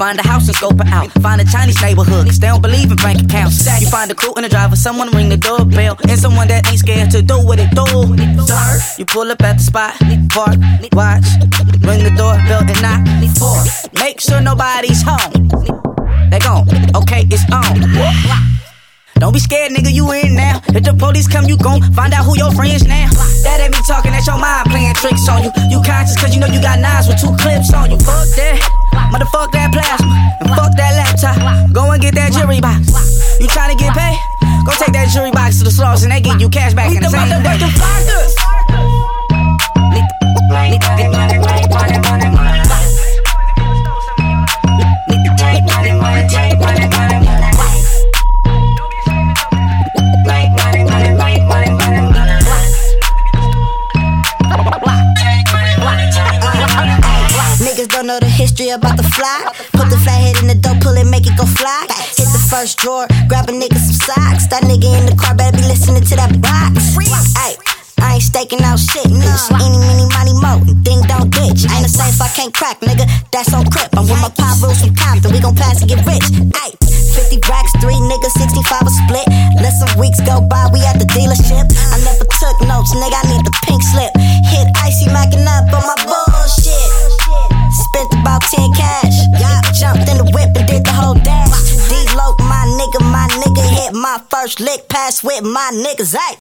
Find a house and scope it out. Find a Chinese neighborhood, they don't believe in bank accounts. You find a crew and a driver, someone ring the doorbell, and someone that ain't scared to do what it do. You pull up at the spot, park, watch, ring the doorbell and knock. Make sure nobody's home. They gone, okay, it's on. Don't be scared, nigga, you in now. If the police come, you gon' find out who your friends now. That ain't me talking, that's your mind playing tricks on you. You conscious cause you know you got knives with two clips on you. Fuck that, motherfuck Take box to the slaughs and they give you cash back in the same day. Don't know the history about the fly. Put the flathead in the dough, pull it, make it go fly. Hit the first drawer, grab a nigga some socks. That nigga in the car better be listening to that box. Ay, I ain't staking out shit. Nigga. Any, mini, money, mo. Ding dong, bitch. Ain't the safe, I can't crack, nigga. That's on crip. I'm with my pop rules from Compton. We gon' pass and get rich. Ay, 50 racks, three niggas, 65 a split. Let some weeks go by, we at the dealership. I never took notes, nigga. I my first lick pass with my niggas. Ay.